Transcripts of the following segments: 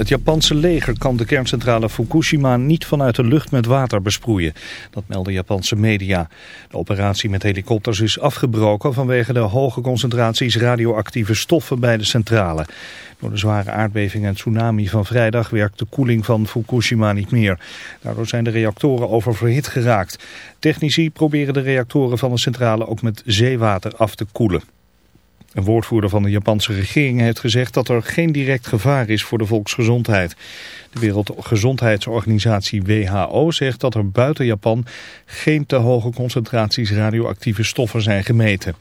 Het Japanse leger kan de kerncentrale Fukushima niet vanuit de lucht met water besproeien. Dat melden Japanse media. De operatie met helikopters is afgebroken vanwege de hoge concentraties radioactieve stoffen bij de centrale. Door de zware aardbeving en tsunami van vrijdag werkt de koeling van Fukushima niet meer. Daardoor zijn de reactoren oververhit geraakt. Technici proberen de reactoren van de centrale ook met zeewater af te koelen. Een woordvoerder van de Japanse regering heeft gezegd dat er geen direct gevaar is voor de volksgezondheid. De Wereldgezondheidsorganisatie WHO zegt dat er buiten Japan geen te hoge concentraties radioactieve stoffen zijn gemeten.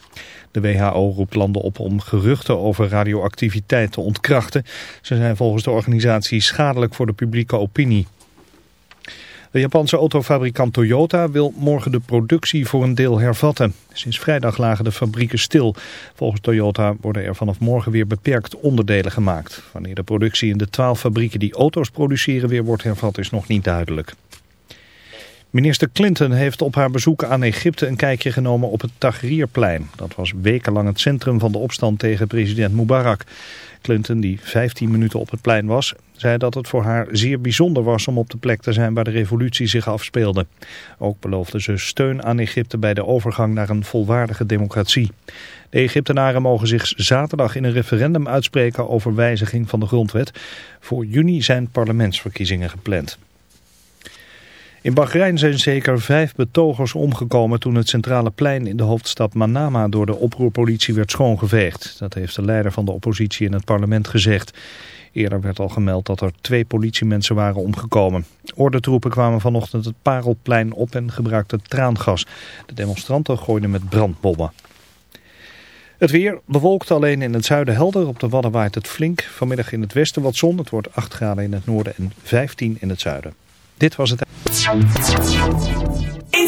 De WHO roept landen op om geruchten over radioactiviteit te ontkrachten. Ze zijn volgens de organisatie schadelijk voor de publieke opinie. De Japanse autofabrikant Toyota wil morgen de productie voor een deel hervatten. Sinds vrijdag lagen de fabrieken stil. Volgens Toyota worden er vanaf morgen weer beperkt onderdelen gemaakt. Wanneer de productie in de twaalf fabrieken die auto's produceren weer wordt hervat is nog niet duidelijk. Minister Clinton heeft op haar bezoek aan Egypte een kijkje genomen op het Tahrirplein. Dat was wekenlang het centrum van de opstand tegen president Mubarak. Clinton, die 15 minuten op het plein was, zei dat het voor haar zeer bijzonder was om op de plek te zijn waar de revolutie zich afspeelde. Ook beloofde ze steun aan Egypte bij de overgang naar een volwaardige democratie. De Egyptenaren mogen zich zaterdag in een referendum uitspreken over wijziging van de grondwet. Voor juni zijn parlementsverkiezingen gepland. In Bahrein zijn zeker vijf betogers omgekomen toen het centrale plein in de hoofdstad Manama door de oproerpolitie werd schoongeveegd. Dat heeft de leider van de oppositie in het parlement gezegd. Eerder werd al gemeld dat er twee politiemensen waren omgekomen. Ordentroepen kwamen vanochtend het Parelplein op en gebruikten traangas. De demonstranten gooiden met brandbommen. Het weer bewolkt alleen in het zuiden helder. Op de Wadden waait het flink. Vanmiddag in het westen wat zon. Het wordt 8 graden in het noorden en 15 in het zuiden. Dit was het. In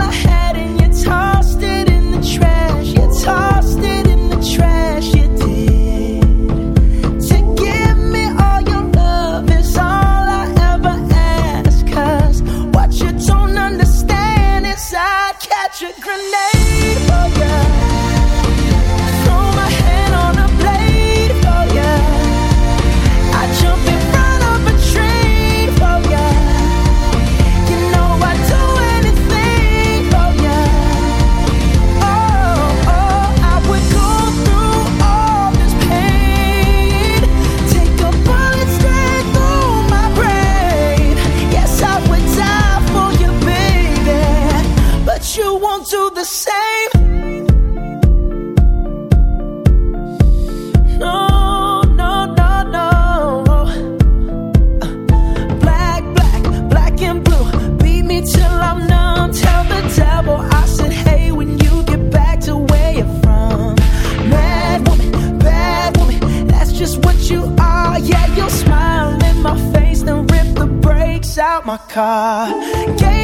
my car. Yeah.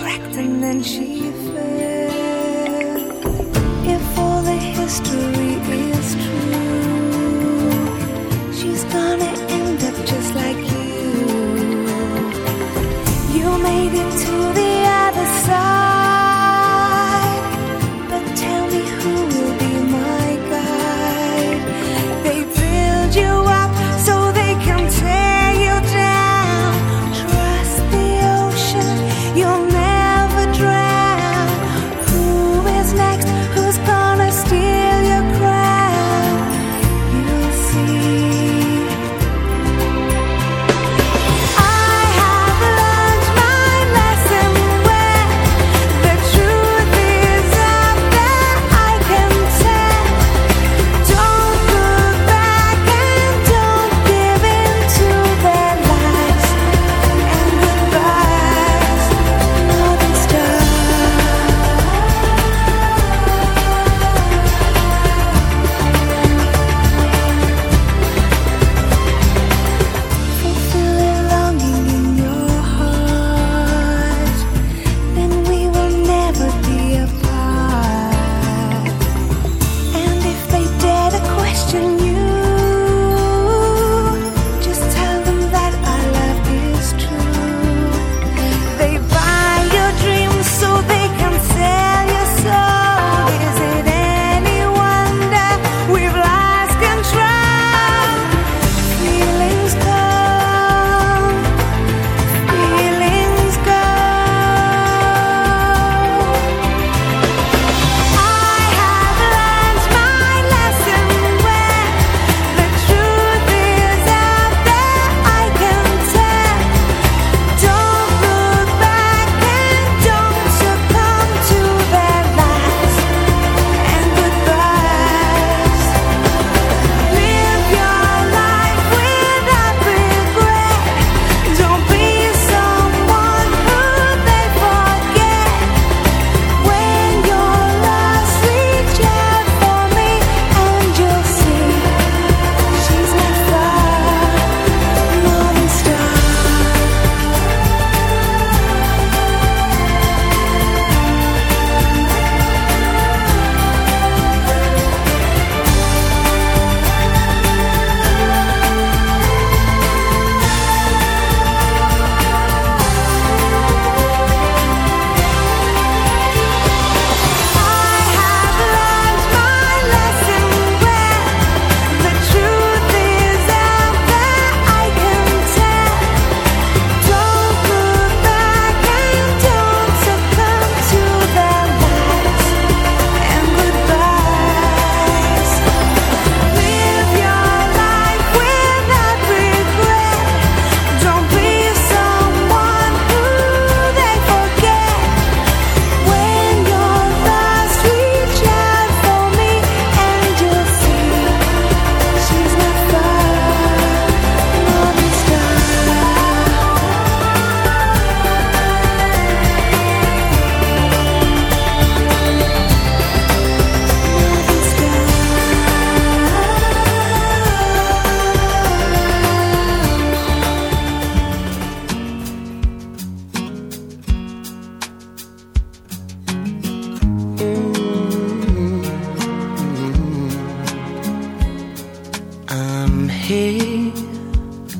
cracked and then she fell. If all the history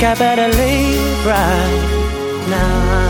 Think I better leave right now.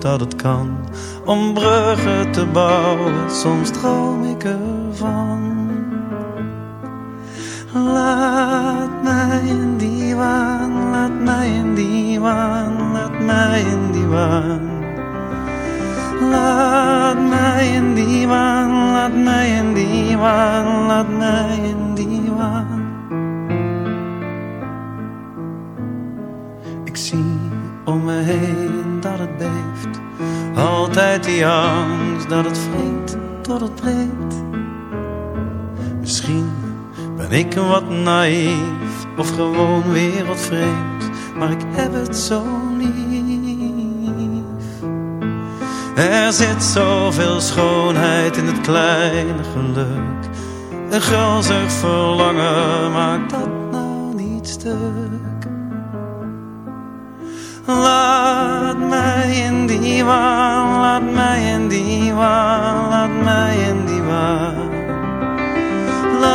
dat het kan. Om bruggen te bouwen. Soms droom ik ervan. Ben ik wat naïef of gewoon wereldvreemd, maar ik heb het zo lief. Er zit zoveel schoonheid in het kleine geluk. Een grazig verlangen maakt dat nou niet stuk. Laat mij in die waan, laat mij in die waan, laat mij in die waan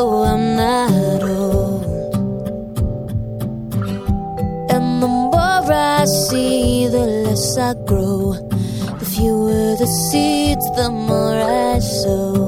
I'm not old. And the more I see, the less I grow. The fewer the seeds, the more I sow.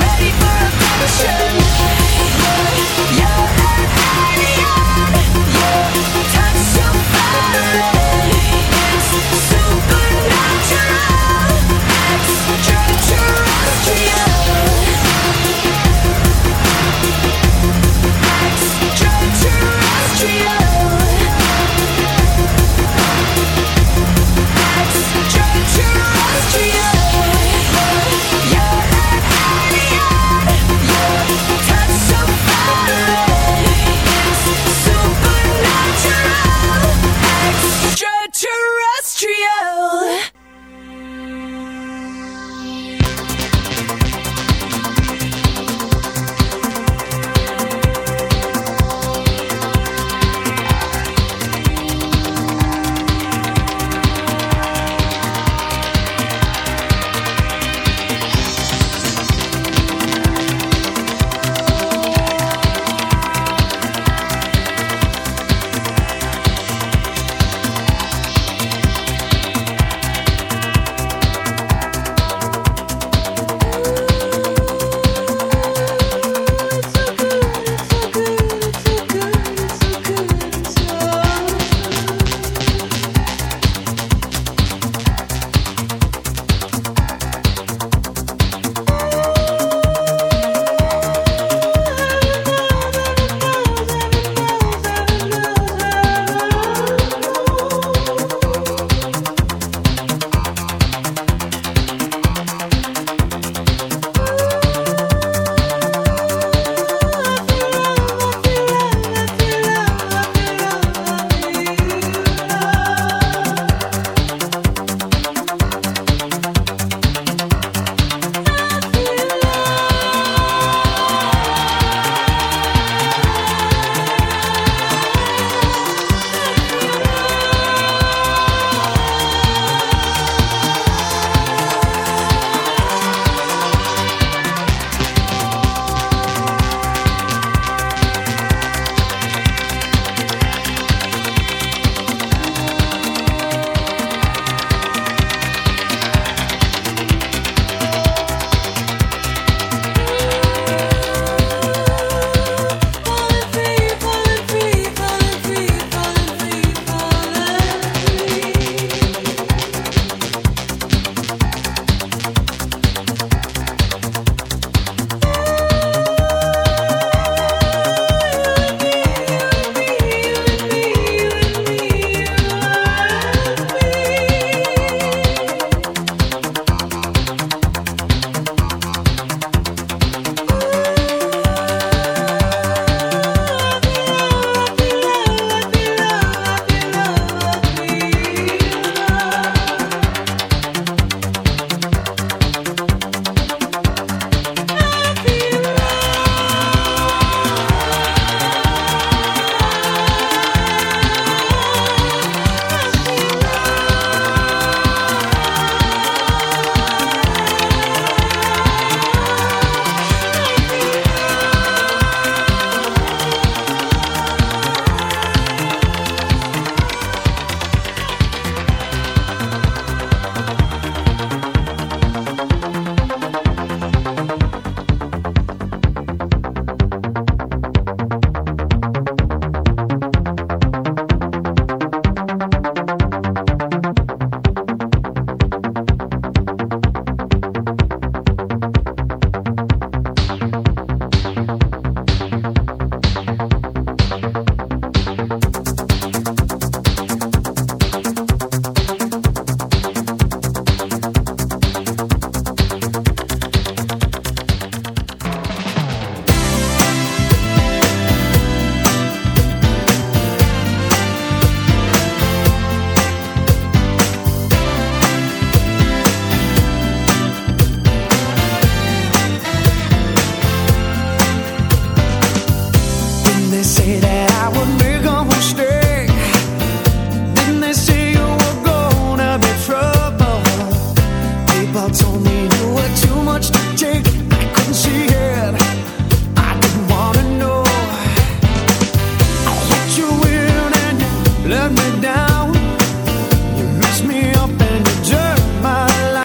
Ready for a